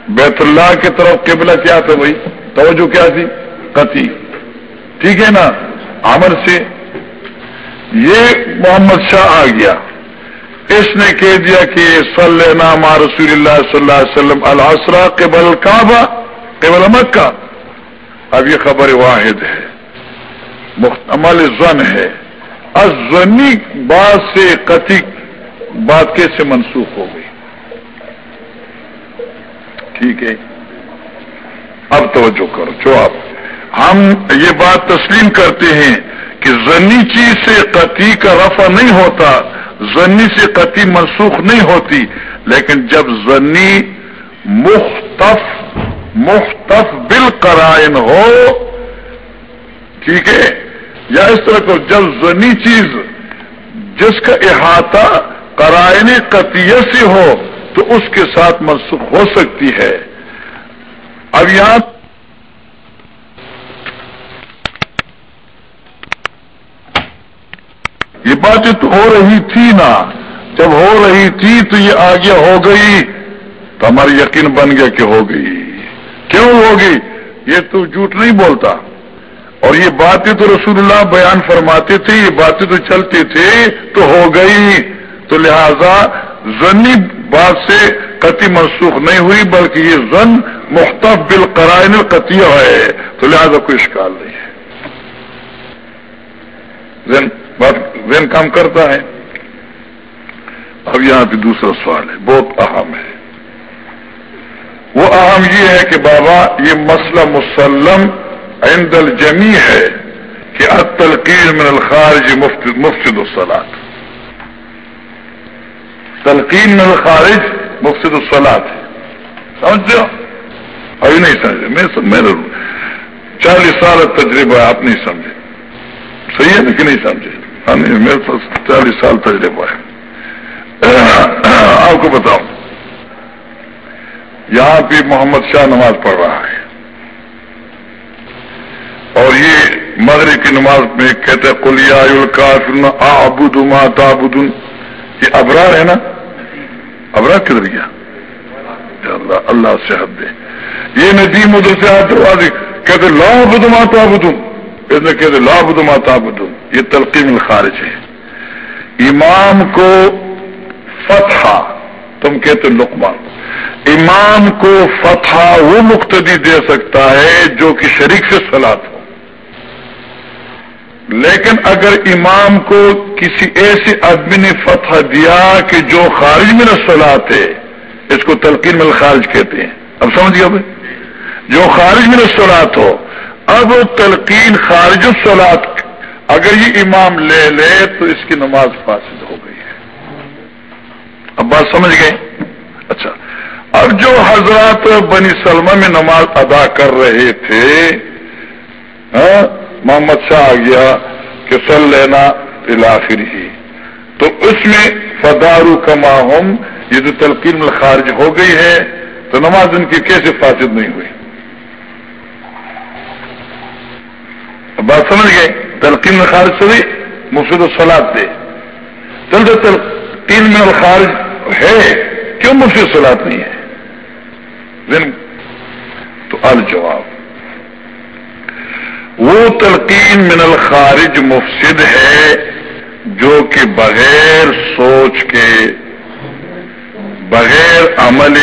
Speaker 2: بیت اللہ کی طرف قبلہ کیا تھا بھائی توجہ کیا تھی؟ قطعی۔ ٹھیک ہے نا؟ عمر سے یہ محمد شاہ آ گیا۔ اس نے کہہ دیا کہ صلی نام رسول اللہ صلی اللہ علیہ وسلم الحسرا قبل کعبہ۔ قبل مکہ۔ اب یہ خبر واحد ہے۔ مختمل زن ہے۔ ازنی بات سے قطعی بات کیسے منسوخ ہو گئی۔ ٹھیک ہے۔ اب توجہ کرو۔ جو آپ ہم یہ بات تسلیم کرتے ہیں کہ زنی چیز سے قطعی کا رفع نہیں ہوتا، زنی سے قطعی منسوخ نہیں ہوتی، لیکن جب زنی مختف مختف بالقرائن ہو، ٹھیک ہے؟ یا اس طرح کو جب زنی چیز، جس کا احاطہ قرائن قطیت سے ہو، تو اس کے ساتھ منسوخ ہو سکتی ہے۔ اب یہاں یہ باتیں تو ہو رہی تھی نا۔ جب ہو رہی تھی تو یہ آگے ہو گئی۔ تو ہمارا یقین بن گیا کہ ہو گئی۔ کیوں ہوگی؟ یہ تو جھوٹ نہیں بولتا۔ اور یہ باتیں تو رسول اللہ بیان فرماتے تھے، یہ باتیں تو چلتی تھے تو ہو گئی۔ تو لہذا زنی بات سے قطعی منسوخ نہیں ہوئی، بلکہ یہ زن مختف بالقرائن قطع ہے۔ تو لہذا کوئی اشکال نہیں ہے۔ ذہن کام کرتا ہے۔ اب یہاں پہ دوسرا سوال ہے، بہت اہم ہے۔ وہ اہم یہ ہے کہ بابا، یہ مسئلہ مسلم عند الجمی ہے کہ التلقین من الخارج مفسد الصلاط تلقین من الخارج مفسد الصلاط سمجھتے ہو؟ ابھی نہیں سمجھے، میں چالیس سال تجربہ آپ نہیں سمجھے۔ صحیح ہے کہ نہیں سمجھے؟ ہاں نہیں میرے پاس چالیس سال تجربہ ہے۔ [coughs] آپ کو بتاؤں۔ یہاں بھی محمد شاہ نماز پڑھ رہا ہے۔ اور یہ مغرب کی نماز میں کہتے کلیا آبود تابود یہ ابرار ہے نا؟ ابرار کدھر گیا؟ اللہ اللہ سے حد دے۔ یہ ندیم ادھر سے آتے کہتے لا بدما تابدن کہتے لا بدما تابدن یہ تلقیم الخارج ہے۔ امام کو فتح تم کہتے لقمان۔ امام کو فتح وہ مقتدی دے سکتا ہے جو کہ شریک سے سلاد ہو۔ لیکن اگر امام کو کسی ایسے آدمی نے فتح دیا کہ جو خارج میں نسلات ہے اس کو تلقین میں خارج کہتے ہیں۔ اب سمجھ گیا بھائی؟ جو خارج میں نسلات ہو، اب تلقین خارج السلاد اگر یہ امام لے لے تو اس کی نماز فاسد ہو گئی ہے۔ اب بات سمجھ گئے؟ اچھا۔ اب جو حضرات بنی سلمہ میں نماز ادا کر رہے تھے ہاں، محمد شاہ آ گیا کہ سل لینا الاخر ہی۔ تو اس میں فدارو کما ہم، یہ جو تلقین میں خارج ہو گئی ہے، تو نماز ان کی کیسے فاسد نہیں ہوئی؟ بات سمجھ گئے؟ تلقین میں خارج سے مفید السلاد دے۔ چل تو تلقین میں خارج ہے، کیوں مفید سلاد نہیں ہے؟ تو الجواب وہ تلقین من الخارج مفسد ہے جو کہ بغیر سوچ کے، بغیر عمل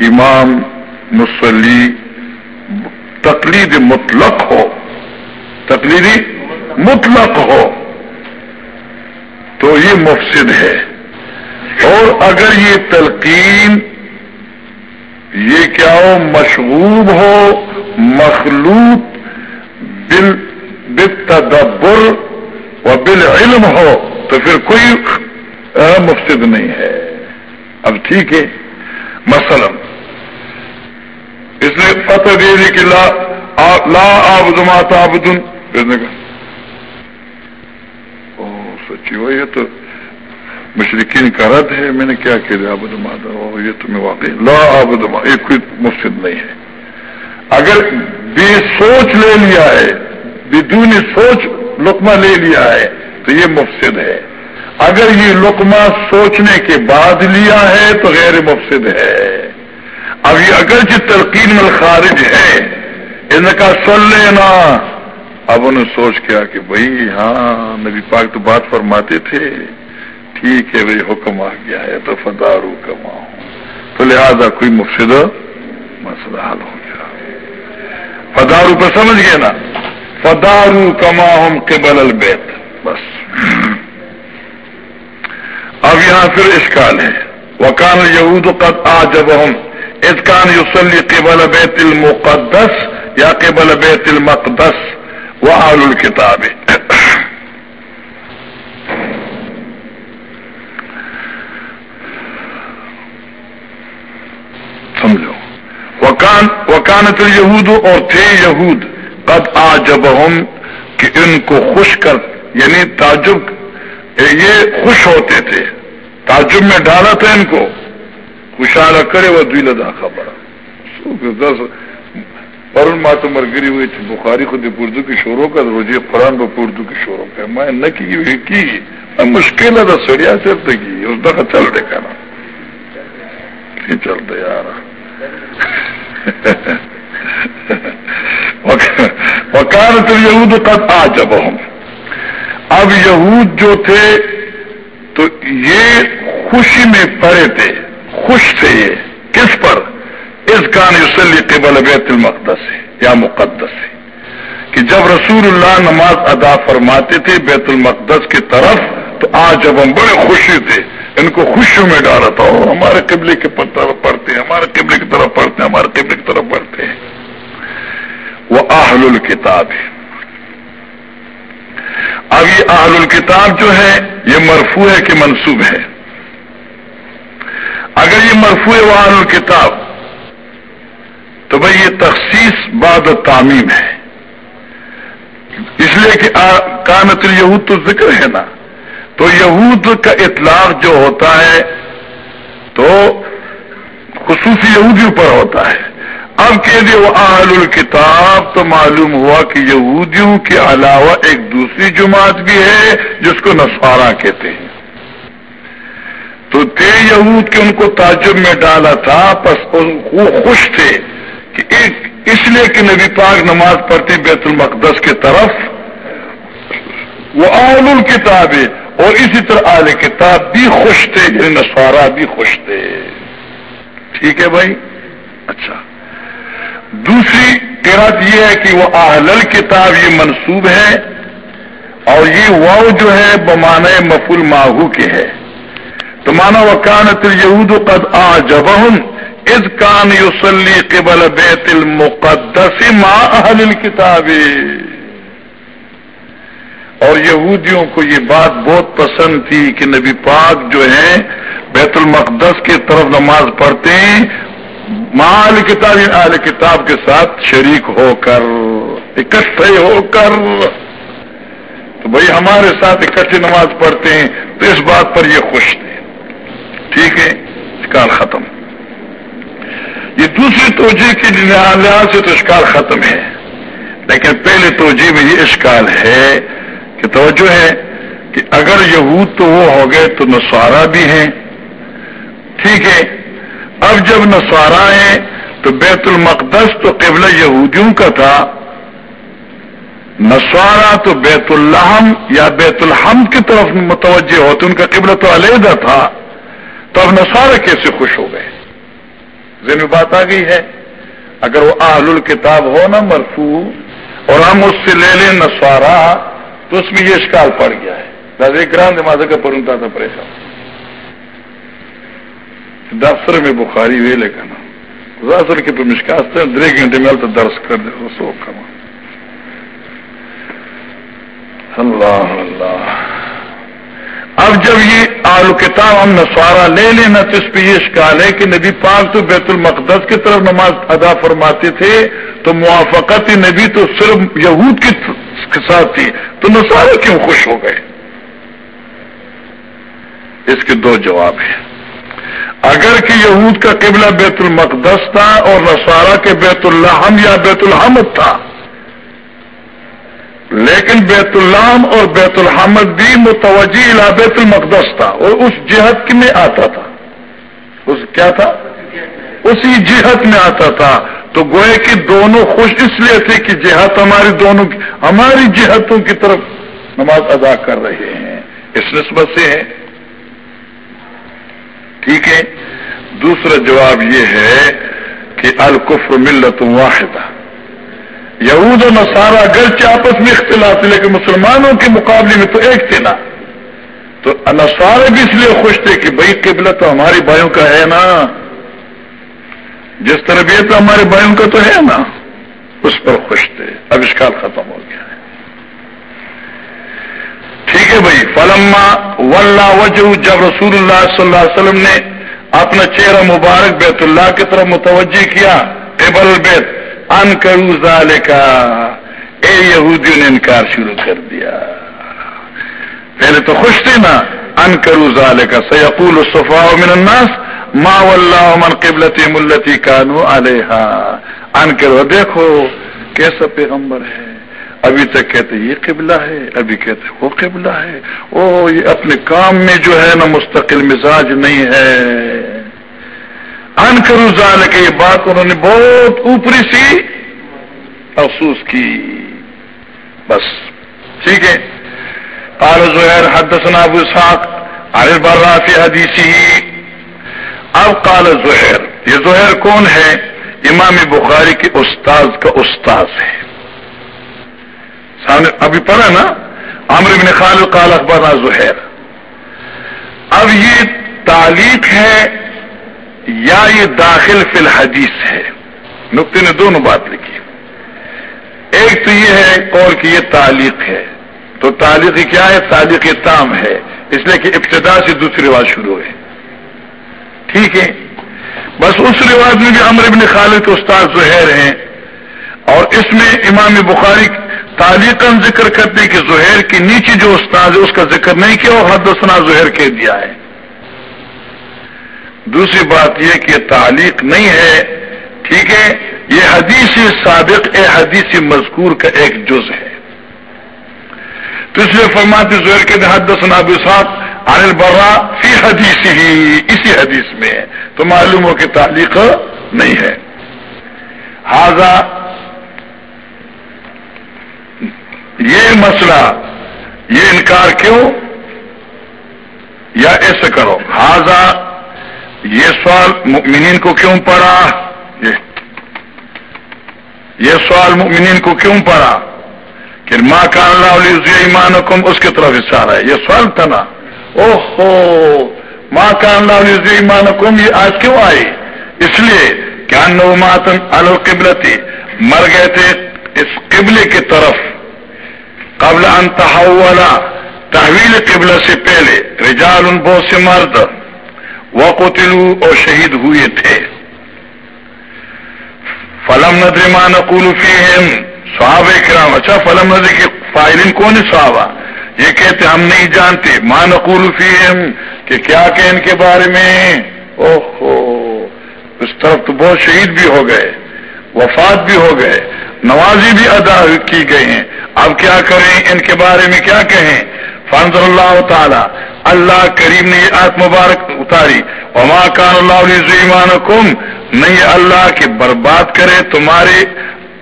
Speaker 2: امام مسلی تقلید مطلق ہو تقلیدی مطلق ہو، تو یہ مفسد ہے۔ اور اگر یہ تلقین یہ کیا ہو؟ مشغوب ہو، مخلوط بل بالتدبر و بالعلم ہو، تو پھر کوئی مفسد نہیں ہے۔ اب ٹھیک ہے۔ مثلا، اس نے فتح دے دی کہ لا لا آبدما تابدن سچی ہو یہ تو مشرقین کا رد ہے، میں نے کیا کہ آبد مادا یہ تمہیں واقعی لا آبد یہ کوئی مفسد نہیں ہے۔ اگر بے سوچ لے لیا ہے بدون سوچ لکما لے لیا ہے، تو یہ مفسد ہے۔ اگر یہ لکما سوچنے کے بعد لیا ہے، تو غیر مفسد ہے۔ اب یہ اگرچہ تلقین میں خارج ہے ان کا سن لینا۔ اب انہیں سوچ کیا کہ بھائی ہاں نبی پاک تو بات فرماتے تھے۔ ٹھیک ہے بھائی حکم آ گیا ہے تو فدارو کما تو لہذا کوئی مفسد مسئلہ حل ہو گیا۔ فدارو پہ سمجھ گئے نا؟ فدارو کما ہم قبل البیت۔ بس۔ اب یہاں پھر اشکال ہے۔ وکان یہود قد آ جب ہم اتکان یوسلی قبل بیت المقدس یا قبل بیت المقدس وہ آل الکتاب۔ وکان وکانت یہود اور تھے یہود. قد آ کہ ان کو خوش کر یعنی تعجب یہ خوش ہوتے تھے. تعجب میں ڈالا تھا ان کو. خوشحال کرے وہ دل ادا خبر اور ماں تو مرگری ہوئی تھی. بخاری خود اردو کی شوروں کا روزی قرآن ب اردو کی شوروں کا میں نہ کی ہوئی کی. میں مشکل ہے سڑیا سے کی اس دفعہ چل رہے کا نا چلتے یار [laughs] وکان تو یہود قد آ جب ہم اب یہود جو تھے تو یہ خوشی میں پڑے تھے. خوش تھے یہ. کس پر؟ اس کان یوسلی قبل بیت المقدس، یا مقدس. کہ جب رسول اللہ نماز ادا فرماتے تھے بیت المقدس کی طرف، تو آج جب ہم بڑے خوشی تھے. ان کو خوشیوں میں ڈالا تھا اور ہمارے قبلے کی طرف پڑھتے ہیں، ہمارے قبلے کی طرف پڑھتے ہیں، ہمارے قبلے کی طرف پڑھتے ہیں۔ وہ آہل الکتاب ہے اب یہ آہل الکتاب جو ہے، یہ مرفوع ہے کہ منصوب ہے۔ اگر یہ مرفوع ہے وہ آہل الکتاب، تو بھائی یہ تخصیص بعد تعمیم ہے۔ اس لیے کہ کانت یہود تو ذکر ہے نا۔ تو یہود کا اطلاق جو ہوتا ہے تو خصوصی یہودیوں پر ہوتا ہے۔ اب کہہ دے وہ اہل الکتاب تو معلوم ہوا کہ یہودیوں کے علاوہ ایک دوسری جماعت بھی ہے جس کو نسوارا کہتے ہیں۔ تو تھے یہود کے ان کو تعجب میں ڈالا تھا بس وہ خوش تھے کہ ایک اس لیے کہ نبی پاک نماز پڑھتی بیت المقدس کی طرف۔ وہ اہل الکتاب ہے اور اسی طرح اہل کتاب بھی خوش تھے یعنی نسوارا بھی خوش تھے۔ ٹھیک ہے بھائی؟ اچھا۔ دوسری قرت یہ ہے کہ وہ اہل کتاب یہ منصوب ہے اور یہ واؤ جو ہے بمانے مفول ماہو کے ہے۔ تو مانا وہ کانت یہود قد آ جب از کان یوسلی قبل بیت المقدس ما اہل کتاب اور یہودیوں کو یہ بات بہت پسند تھی کہ نبی پاک جو ہے بیت المقدس کی طرف نماز پڑھتے ہیں مال کتاب اہل کتاب کے ساتھ شریک ہو کر، اکٹھے ہو کر۔ تو بھائی ہمارے ساتھ اکٹھے نماز پڑھتے ہیں، تو اس بات پر یہ خوش تھے۔ ٹھیک ہے اشکال ختم۔ یہ دوسری توجہ کی لحاظ سے تو اشکال ختم ہے، لیکن پہلے توجہ میں یہ اشکال ہے کہ توجہ ہے کہ اگر یہود تو وہ ہو گئے تو نسوارا بھی ہیں۔ ٹھیک ہے۔ اب جب نسوارا ہیں تو بیت المقدس تو قبل یہودیوں کا تھا۔ نسوارا تو بیت الحم یا بیت الحم کی طرف متوجہ ہوتے، ان کا قبل تو علیحدہ تھا۔ تو اب نسوارا کیسے خوش ہو گئے؟ ذمہ بات آ گئی ہے۔ اگر وہ آل الکتاب ہو نا مرفو اور ہم اس سے لے لیں نسوارا تو اس میں یہ شکال پڑ گیا ہے۔ دادا گرام دماغ کا پرنتا تھا پریشان۔ دفتر میں بخاری وے لے کنا زیادہ کے تو مشکاست ہے درے گھنٹے میں تو درس کر دے سو کما اللہ اللہ۔ اب جب یہ آلو کتاب ہم نسوارا لے لینا تو اس پہ یہ شکال ہے کہ نبی پاک تو بیت المقدس کی طرف نماز ادا فرماتے تھے، تو موافقت نبی تو صرف یہود کے ساتھ تھی، تو نسوارے کیوں خوش ہو گئے؟ اس کے دو جواب ہیں۔ اگر کہ یہود کا قبلہ بیت المقدس تھا اور نسوارا کے بیت الحم یا بیت الحمد تھا لیکن بیت الحم اور بیت الحمد بھی متوجہ بیت المقدس تھا اور اس جہت میں آتا تھا۔ اس کیا تھا؟ اسی جہت میں آتا تھا۔ تو گوئے کہ دونوں خوش اس لیے تھے کہ جہت ہماری دونوں ہماری جہتوں کی طرف نماز ادا کر رہے ہیں۔ اس نسبت سے ہے۔ ٹھیک ہے۔ دوسرا جواب یہ ہے کہ الکفر ملت واحدہ۔ یہود و نصارہ اگرچہ آپس میں اختلاف تھے، لیکن مسلمانوں کے مقابلے میں تو ایک تھے نا۔ تو نصارے بھی اس لیے خوش تھے کہ بھائی قبلہ تو ہماری بھائیوں کا ہے نا۔ جس طرح بھی تو ہمارے بھائیوں کا تو ہے نا۔ اس پر خوش تھے۔ ابشکار ختم ہو گیا ہے۔ ٹھیک ہے بھائی۔ فلما ولہ وجہ جب رسول اللہ صلی اللہ علیہ وسلم نے اپنا چہرہ مبارک بیت اللہ کی طرف متوجہ کیا، قبل بیت ان کرو ذالکا، اے یہودیوں نے انکار شروع کر دیا۔ پہلے تو خوش تھے نا، ان کرو ذالکا، سیقول الصفاء من الناس، ما واللہ من قبلتی ملتی کانو علیہا۔ ان کرو دیکھو کیسا پیغمبر ہے۔ ابھی تک کہتے یہ قبلہ ہے، ابھی کہتے وہ قبلہ ہے۔ او، یہ اپنے کام میں جو ہے نا، مستقل مزاج نہیں ہے۔ ان کرو کے یہ بات انہوں نے بہت اوپری سی افسوس کی۔ بس، ٹھیک ہے۔ قال زہر حدثنا ابو اسحاق، عن البراء في حدیثه اب قال زہر یہ زہر کون ہے؟ امام بخاری کے استاذ کا استاذ ہے۔ سامنے، ابھی پڑھا نا؟ عمر بن خالد قال اخبرنا زہر اب یہ تعلیق ہے یا یہ داخل فی الحدیث ہے۔ نقطے نے دونوں بات لکھی۔ ایک تو یہ ہے قول کی یہ تعلیق ہے۔ تو تعلیق کیا ہے؟ تعلیق تام ہے۔ اس لیے کہ ابتدا سے دوسری رواج شروع ہے ٹھیک ہے؟ بس اس رواج میں بھی امر ابن خالد کے استاد زہر ہیں۔ اور اس میں امام بخاری تعلیقاً ذکر کرتے کہ زہر کی نیچے جو استاد ہے، اس کا ذکر نہیں کیا اور حد سنا زہر کہہ دیا ہے۔ دوسری بات یہ کہ تعلیق نہیں ہے، ٹھیک ہے؟ یہ حدیث سابق، اے حدیث مذکور کا ایک جز ہے۔ تو اس لیے فرماتے زہر کے حد سنا عن البرا فی حدیث ہی اسی حدیث میں ہے۔ تو معلوم ہو کہ تعلیق نہیں ہے۔ حاضہ یہ مسئلہ، یہ انکار کیوں؟ یا ایسے کرو۔ حاضہ یہ سوال مؤمنین کو کیوں پڑا؟ یہ سوال مؤمنین کو کیوں پڑا؟ کہ ماں کا اللہ ایمان حکم اس کی طرف اشارہ ہے۔ یہ سوال تھا نا۔ او ہو ماں کا اللہ ایمان حکم یہ آج کیوں آئی اس لیے کیا نو ماتم القبلتی۔ مر گئے تھے اس قبلے کی طرف۔ قبل ان تحولا تحویل قبلہ سے پہلے۔ رجال ان بہت سے مرد۔ وہ قتلو اور شہید ہوئے تھے۔ فلم ندر ما نقول فیہم صحابہ کرام اچھا فلم ندر کے فائلین کون ہے صحابہ؟ یہ کہتے ہم نہیں جانتے۔ ما نقول فیہم کہ کیا کہ ان کے بارے میں؟ اوہو، اس طرف تو بہت شہید بھی ہو گئے، وفات بھی ہو گئے، نوازی بھی ادا کی گئی ہیں۔ اب کیا کریں؟ ان کے بارے میں کیا کہیں؟ فنز اللہ تعالی، اللہ کریم نے یہ آت مبارک اتاری، وما کان اللہ ایمان کم نہیں اللہ کی برباد کرے تمہارے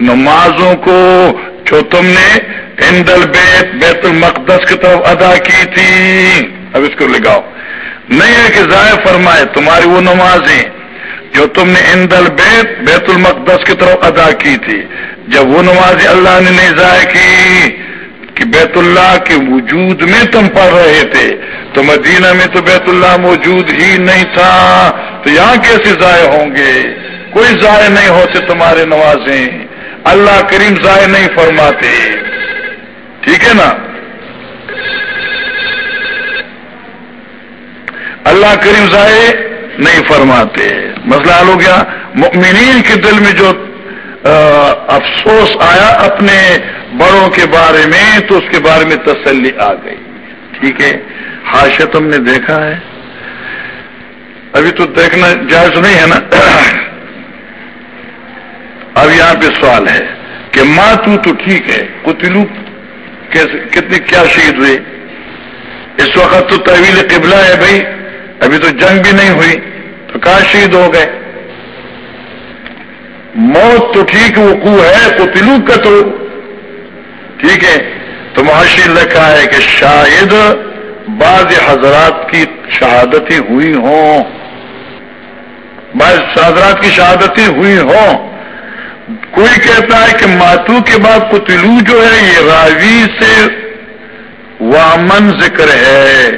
Speaker 2: نمازوں کو جو تم نے اندل بیت بیت المقدس کی طرف ادا کی تھی۔ اب اس کو لگاؤ۔ نہیں ہے کہ ضائع فرمائے تمہاری وہ نمازیں جو تم نے اندل بیت بیت المقدس کی طرف ادا کی تھی۔ جب وہ نماز اللہ نے نہیں ضائع کی بیت اللہ کے وجود میں تم پڑھ رہے تھے تو مدینہ میں تو بیت اللہ موجود ہی نہیں تھا تو یہاں کیسے ضائع ہوں گے؟ کوئی ضائع نہیں ہوتے تمہارے نمازیں اللہ کریم ضائع نہیں فرماتے۔ ٹھیک ہے نا؟ اللہ کریم ضائع نہیں فرماتے۔ مسئلہ حل ہو گیا۔ مؤمنین کے دل میں جو افسوس آیا اپنے بڑوں کے بارے میں، تو اس کے بارے میں تسلی آ گئی۔ ٹھیک ہے حاشہ تم نے دیکھا ہے۔ ابھی تو دیکھنا جائز نہیں ہے نا۔ [clears throat] اب یہاں پہ سوال ہے کہ ماں تو تو ٹھیک ہے کتلو کتنے کیا شہید ہوئے؟ اس وقت تو طویل قبلہ ہے بھائی، ابھی تو جنگ بھی نہیں ہوئی، تو کہاں شہید ہو گئے؟ موت تو ٹھیک وقوع ہے، تو تلو کا تو۔ ٹھیک ہے، تو معاشی لکھا ہے کہ شاید بعض حضرات کی شہادتیں ہوئی ہوں۔ بعض حضرات کی شہادتیں ہوئی ہوں۔ کوئی کہتا ہے کہ ماتو کے بعد کتلو جو ہے، یہ راوی سے وامن ذکر ہے۔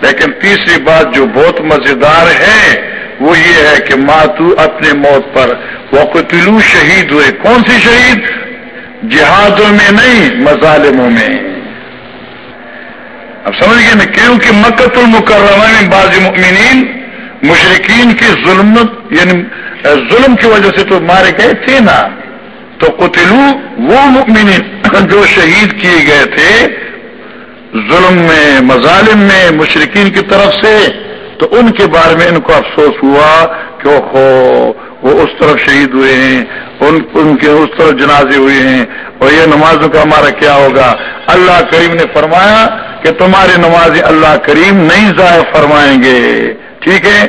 Speaker 2: لیکن تیسری بات جو بہت مزیدار ہے وہ یہ ہے کہ ماتو اپنے موت پر وہ قتلو شہید ہوئے۔ کون سی شہید؟ جہادوں میں نہیں، مظالموں میں۔ اب سمجھ گئے نا، کیونکہ مکت المکرمہ میں بعض مؤمنین مشرقین کی ظلمت یعنی ظلم کی وجہ سے تو مارے گئے تھے نا۔ تو قتلو وہ مؤمنین [coughs] جو شہید کیے گئے تھے، ظلم میں، مظالم میں مشرقین کی طرف سے۔ تو ان کے بارے میں ان کو افسوس ہوا کہ ہو وہ اس طرف شہید ہوئے ہیں، ان ان کے اس طرف جنازے ہوئے ہیں، اور یہ نمازوں کا ہمارا کیا ہوگا؟ اللہ کریم نے فرمایا کہ تمہاری نماز اللہ کریم نہیں ضائع فرمائیں گے۔ ٹھیک ہے؟